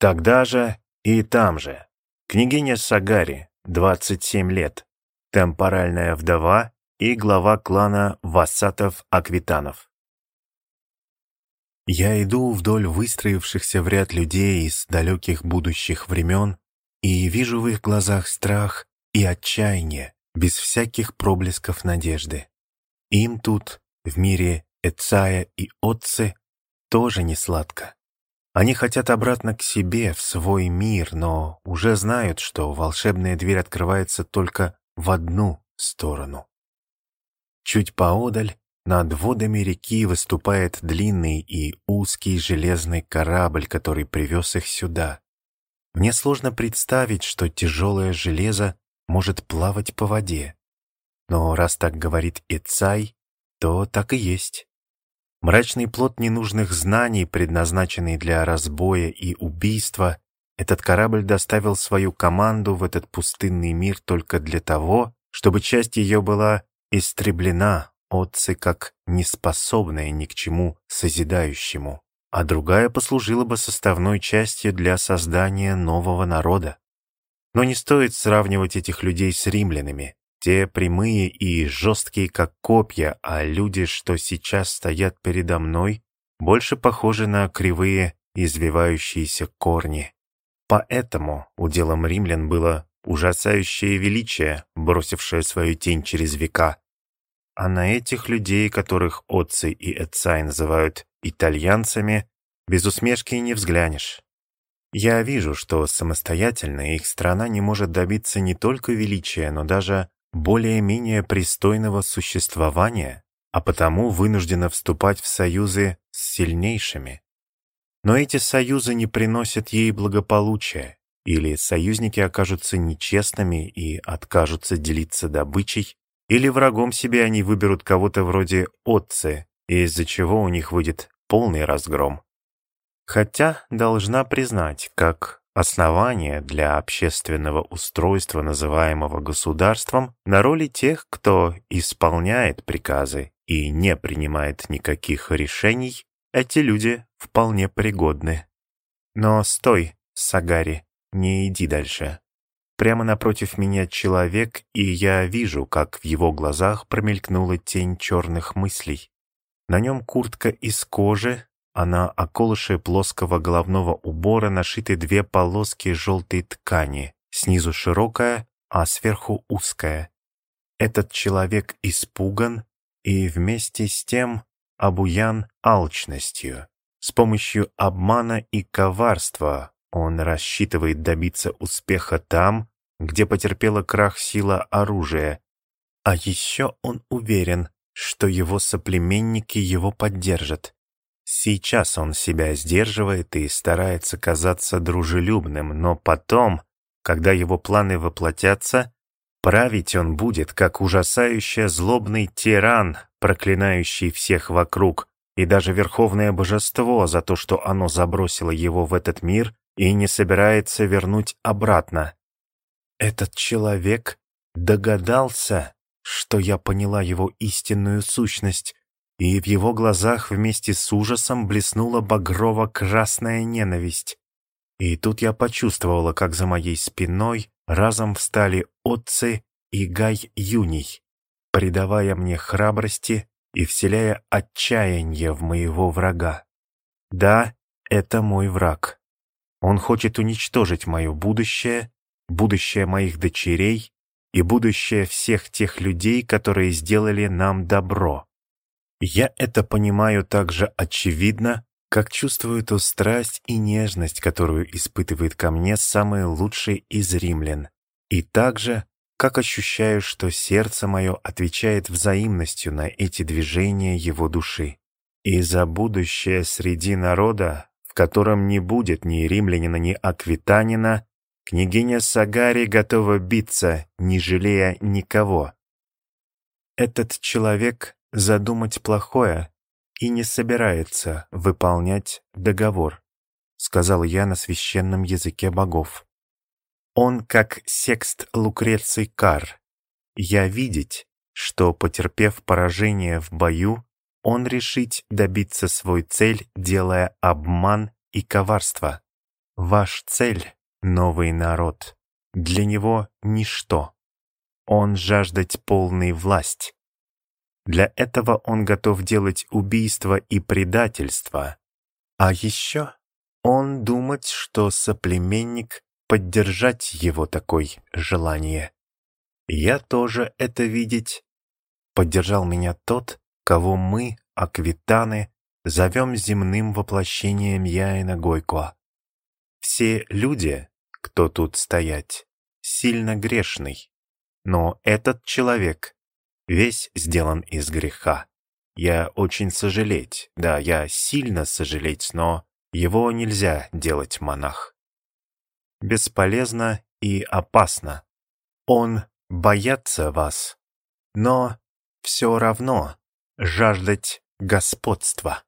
Тогда же и там же. Княгиня Сагари, 27 лет, темпоральная вдова и глава клана Вассатов-Аквитанов. Я иду вдоль выстроившихся в ряд людей из далеких будущих времен и вижу в их глазах страх и отчаяние, без всяких проблесков надежды. Им тут, в мире Эцая и Отцы, тоже не сладко. Они хотят обратно к себе, в свой мир, но уже знают, что волшебная дверь открывается только в одну сторону. Чуть поодаль, над водами реки выступает длинный и узкий железный корабль, который привез их сюда. Мне сложно представить, что тяжелое железо может плавать по воде. Но раз так говорит Ицай, то так и есть. Мрачный плод ненужных знаний, предназначенный для разбоя и убийства, этот корабль доставил свою команду в этот пустынный мир только для того, чтобы часть ее была истреблена, отцы как неспособная ни к чему созидающему, а другая послужила бы составной частью для создания нового народа. Но не стоит сравнивать этих людей с римлянами. Те прямые и жесткие, как копья, а люди, что сейчас стоят передо мной, больше похожи на кривые, извивающиеся корни. Поэтому уделом римлян было ужасающее величие, бросившее свою тень через века. А на этих людей, которых отцы и Эцай называют итальянцами, без усмешки не взглянешь. Я вижу, что самостоятельно их страна не может добиться не только величия, но даже более-менее пристойного существования, а потому вынуждена вступать в союзы с сильнейшими. Но эти союзы не приносят ей благополучия, или союзники окажутся нечестными и откажутся делиться добычей, или врагом себе они выберут кого-то вроде отцы, из-за чего у них выйдет полный разгром. Хотя должна признать, как основания для общественного устройства, называемого государством, на роли тех, кто исполняет приказы и не принимает никаких решений, эти люди вполне пригодны. Но стой, Сагари, не иди дальше. Прямо напротив меня человек, и я вижу, как в его глазах промелькнула тень черных мыслей. На нем куртка из кожи, а на околыше плоского головного убора нашиты две полоски желтой ткани, снизу широкая, а сверху узкая. Этот человек испуган и вместе с тем обуян алчностью. С помощью обмана и коварства он рассчитывает добиться успеха там, где потерпела крах сила оружия. А еще он уверен, что его соплеменники его поддержат. Сейчас он себя сдерживает и старается казаться дружелюбным, но потом, когда его планы воплотятся, править он будет, как ужасающе злобный тиран, проклинающий всех вокруг, и даже верховное божество за то, что оно забросило его в этот мир и не собирается вернуть обратно. Этот человек догадался, что я поняла его истинную сущность, и в его глазах вместе с ужасом блеснула багрово-красная ненависть. И тут я почувствовала, как за моей спиной разом встали отцы и Гай Юний, придавая мне храбрости и вселяя отчаяние в моего врага. Да, это мой враг. Он хочет уничтожить мое будущее, будущее моих дочерей и будущее всех тех людей, которые сделали нам добро. Я это понимаю так же очевидно, как чувствую ту страсть и нежность, которую испытывает ко мне самый лучший из римлян, и также, как ощущаю, что сердце мое отвечает взаимностью на эти движения его души. И за будущее среди народа, в котором не будет ни римлянина, ни аквитанина, княгиня Сагари готова биться, не жалея никого. Этот человек задумать плохое и не собирается выполнять договор, сказал я на священном языке богов. Он как секст Лукреций Кар. Я видеть, что, потерпев поражение в бою, он решить добиться свой цель, делая обман и коварство. Ваш цель — новый народ. Для него ничто. Он жаждать полной власть. Для этого он готов делать убийство и предательство. А еще он думать, что соплеменник поддержать его такой желание. Я тоже это видеть. Поддержал меня тот, кого мы, аквитаны, зовем земным воплощением Яина Гойко. Все люди, кто тут стоять, сильно грешный. Но этот человек весь сделан из греха. Я очень сожалеть, да, я сильно сожалеть, но его нельзя делать монах. Бесполезно и опасно. Он боятся вас, но все равно жаждать господства.